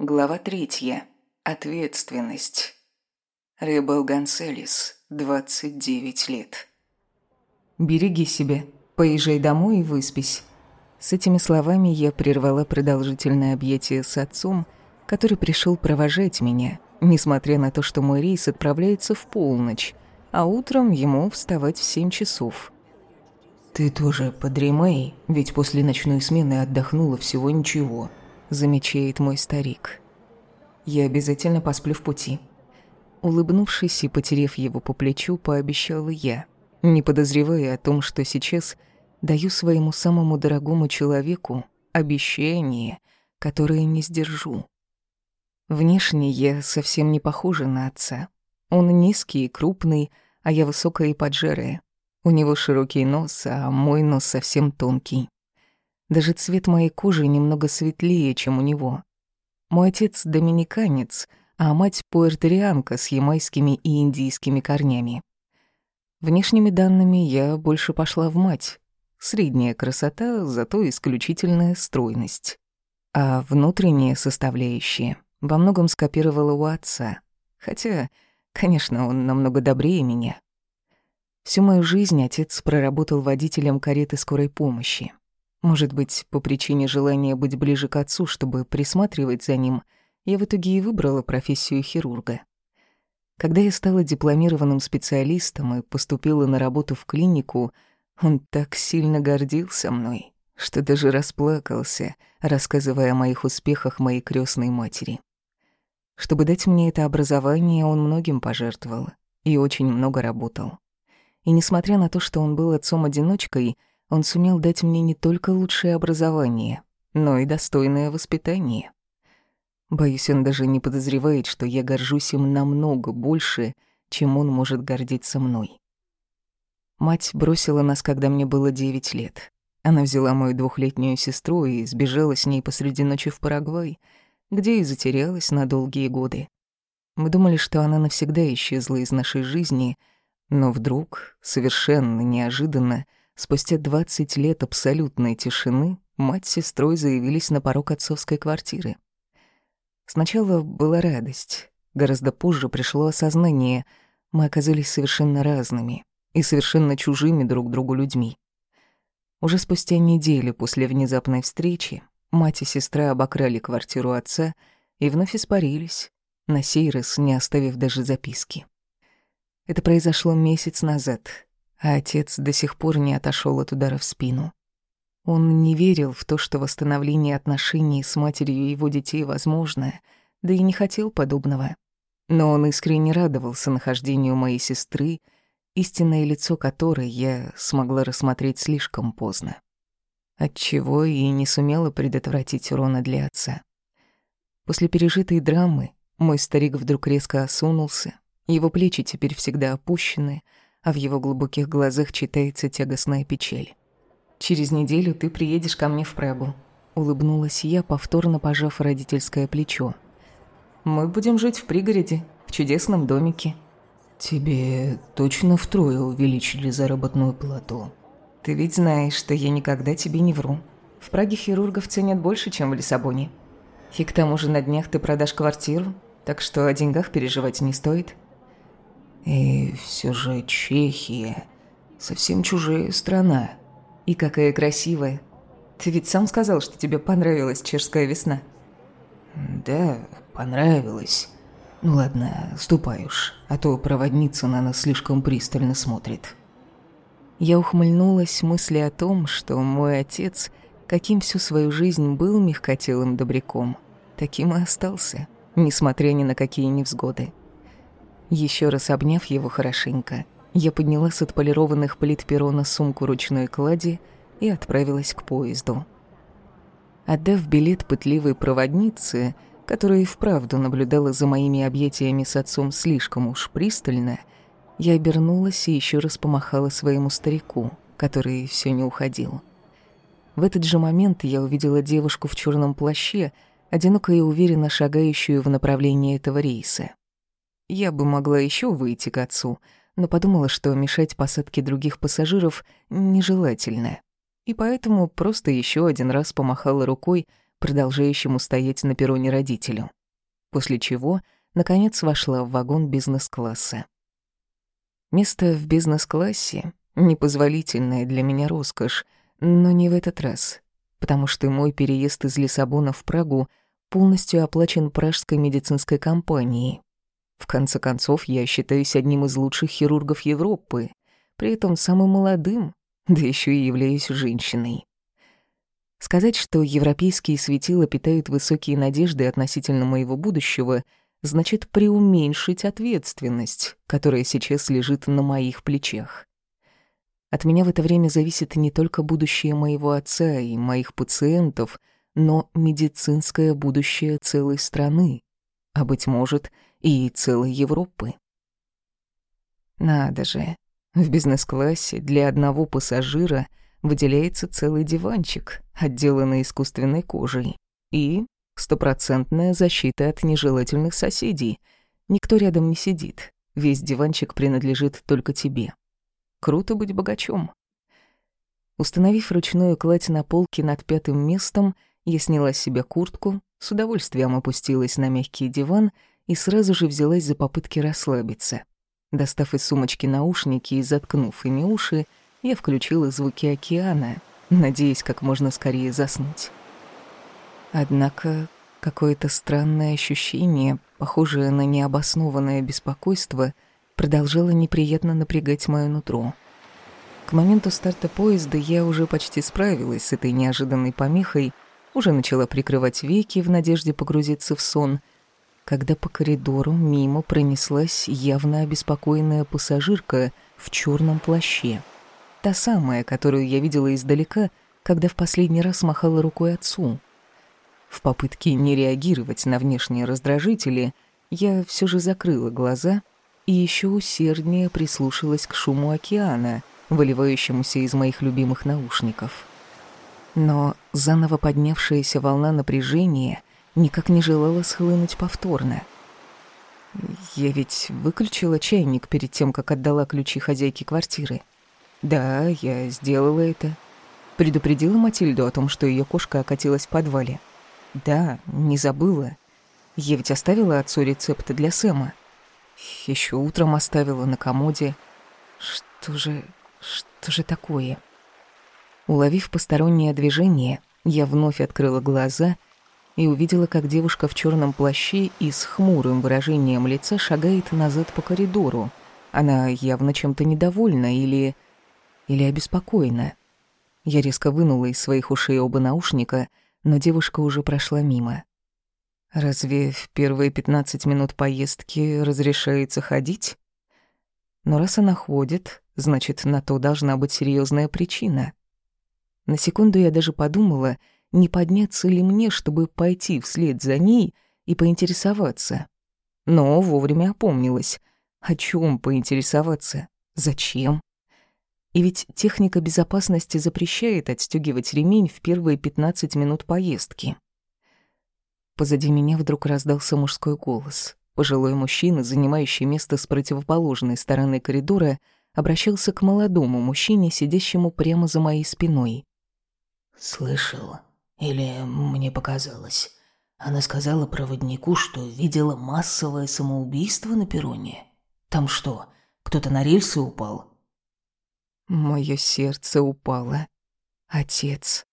Глава третья. Ответственность. Ребел Гонсалес, 29 лет. «Береги себя, поезжай домой и выспись». С этими словами я прервала продолжительное объятие с отцом, который пришел провожать меня, несмотря на то, что мой рейс отправляется в полночь, а утром ему вставать в семь часов. «Ты тоже подремай, ведь после ночной смены отдохнула всего ничего», замечает мой старик. Я обязательно посплю в пути. Улыбнувшись и потерев его по плечу, пообещала я, не подозревая о том, что сейчас даю своему самому дорогому человеку обещание, которое не сдержу. Внешне я совсем не похожа на отца. Он низкий и крупный, а я высокая и поджарая. У него широкий нос, а мой нос совсем тонкий. Даже цвет моей кожи немного светлее, чем у него. Мой отец доминиканец, а мать пуэрторианка с ямайскими и индийскими корнями. Внешними данными я больше пошла в мать. Средняя красота, зато исключительная стройность. А внутренняя составляющая во многом скопировала у отца. Хотя, конечно, он намного добрее меня. Всю мою жизнь отец проработал водителем кареты скорой помощи. Может быть, по причине желания быть ближе к отцу, чтобы присматривать за ним, я в итоге и выбрала профессию хирурга. Когда я стала дипломированным специалистом и поступила на работу в клинику, он так сильно гордился мной, что даже расплакался, рассказывая о моих успехах моей крестной матери. Чтобы дать мне это образование, он многим пожертвовал и очень много работал. И несмотря на то, что он был отцом-одиночкой, он сумел дать мне не только лучшее образование, но и достойное воспитание. Боюсь, он даже не подозревает, что я горжусь им намного больше, чем он может гордиться мной. Мать бросила нас, когда мне было девять лет. Она взяла мою двухлетнюю сестру и сбежала с ней посреди ночи в Парагвай, где и затерялась на долгие годы. Мы думали, что она навсегда исчезла из нашей жизни, но вдруг, совершенно неожиданно, Спустя 20 лет абсолютной тишины мать с сестрой заявились на порог отцовской квартиры. Сначала была радость, гораздо позже пришло осознание. Мы оказались совершенно разными и совершенно чужими друг другу людьми. Уже спустя неделю после внезапной встречи мать и сестра обокрали квартиру отца и вновь испарились, на сей раз не оставив даже записки. Это произошло месяц назад, а отец до сих пор не отошел от удара в спину. Он не верил в то, что восстановление отношений с матерью его детей возможно, да и не хотел подобного. Но он искренне радовался нахождению моей сестры, истинное лицо которой я смогла рассмотреть слишком поздно. Отчего и не сумела предотвратить урона для отца. После пережитой драмы мой старик вдруг резко осунулся, его плечи теперь всегда опущены — а в его глубоких глазах читается тягостная печаль. «Через неделю ты приедешь ко мне в Прагу», — улыбнулась я, повторно пожав родительское плечо. «Мы будем жить в пригороде, в чудесном домике». «Тебе точно втрое увеличили заработную плату?» «Ты ведь знаешь, что я никогда тебе не вру. В Праге хирургов ценят больше, чем в Лиссабоне. И к тому же на днях ты продашь квартиру, так что о деньгах переживать не стоит». И все же Чехия совсем чужая страна. И какая красивая. Ты ведь сам сказал, что тебе понравилась чешская весна. Да, понравилась. Ну ладно, ступай уж, а то проводница на нас слишком пристально смотрит. Я ухмыльнулась мысли о том, что мой отец, каким всю свою жизнь был мягкотелым добряком, таким и остался, несмотря ни на какие невзгоды. Еще раз обняв его хорошенько, я подняла с отполированных плит перона сумку ручной клади и отправилась к поезду. Отдав билет пытливой проводнице, которая и вправду наблюдала за моими объятиями с отцом слишком уж пристально, я обернулась и еще раз помахала своему старику, который все не уходил. В этот же момент я увидела девушку в черном плаще, одиноко и уверенно шагающую в направлении этого рейса. Я бы могла еще выйти к отцу, но подумала, что мешать посадке других пассажиров нежелательно. И поэтому просто еще один раз помахала рукой, продолжающему стоять на перроне родителю. После чего, наконец, вошла в вагон бизнес-класса. Место в бизнес-классе — непозволительная для меня роскошь, но не в этот раз, потому что мой переезд из Лиссабона в Прагу полностью оплачен пражской медицинской компанией. В конце концов, я считаюсь одним из лучших хирургов Европы, при этом самым молодым, да еще и являюсь женщиной. Сказать, что европейские светила питают высокие надежды относительно моего будущего, значит преуменьшить ответственность, которая сейчас лежит на моих плечах. От меня в это время зависит не только будущее моего отца и моих пациентов, но медицинское будущее целой страны, а, быть может, и целой Европы. Надо же, в бизнес-классе для одного пассажира выделяется целый диванчик, отделанный искусственной кожей, и стопроцентная защита от нежелательных соседей. Никто рядом не сидит, весь диванчик принадлежит только тебе. Круто быть богачом. Установив ручную кладь на полке над пятым местом, я сняла с себя куртку, с удовольствием опустилась на мягкий диван и сразу же взялась за попытки расслабиться. Достав из сумочки наушники и заткнув ими уши, я включила звуки океана, надеясь как можно скорее заснуть. Однако какое-то странное ощущение, похожее на необоснованное беспокойство, продолжало неприятно напрягать моё нутро. К моменту старта поезда я уже почти справилась с этой неожиданной помехой, уже начала прикрывать веки в надежде погрузиться в сон, когда по коридору мимо пронеслась явно обеспокоенная пассажирка в черном плаще. Та самая, которую я видела издалека, когда в последний раз махала рукой отцу. В попытке не реагировать на внешние раздражители, я все же закрыла глаза и еще усерднее прислушалась к шуму океана, выливающемуся из моих любимых наушников. Но заново поднявшаяся волна напряжения никак не желала схлынуть повторно. Я ведь выключила чайник перед тем, как отдала ключи хозяйке квартиры. Да, я сделала это. Предупредила Матильду о том, что ее кошка окатилась в подвале. Да, не забыла. Я ведь оставила отцу рецепты для Сэма. Еще утром оставила на комоде. Что же... что же такое? Уловив постороннее движение, я вновь открыла глаза и увидела, как девушка в черном плаще и с хмурым выражением лица шагает назад по коридору. Она явно чем-то недовольна или... или обеспокоена. Я резко вынула из своих ушей оба наушника, но девушка уже прошла мимо. Разве в первые пятнадцать минут поездки разрешается ходить? Но раз она ходит, значит, на то должна быть серьезная причина. На секунду я даже подумала, не подняться ли мне, чтобы пойти вслед за ней и поинтересоваться. Но вовремя опомнилась. О чем поинтересоваться? Зачем? И ведь техника безопасности запрещает отстегивать ремень в первые 15 минут поездки. Позади меня вдруг раздался мужской голос. Пожилой мужчина, занимающий место с противоположной стороны коридора, обращался к молодому мужчине, сидящему прямо за моей спиной. «Слышал. Или мне показалось. Она сказала проводнику, что видела массовое самоубийство на перроне. Там что, кто-то на рельсы упал?» Мое сердце упало. Отец.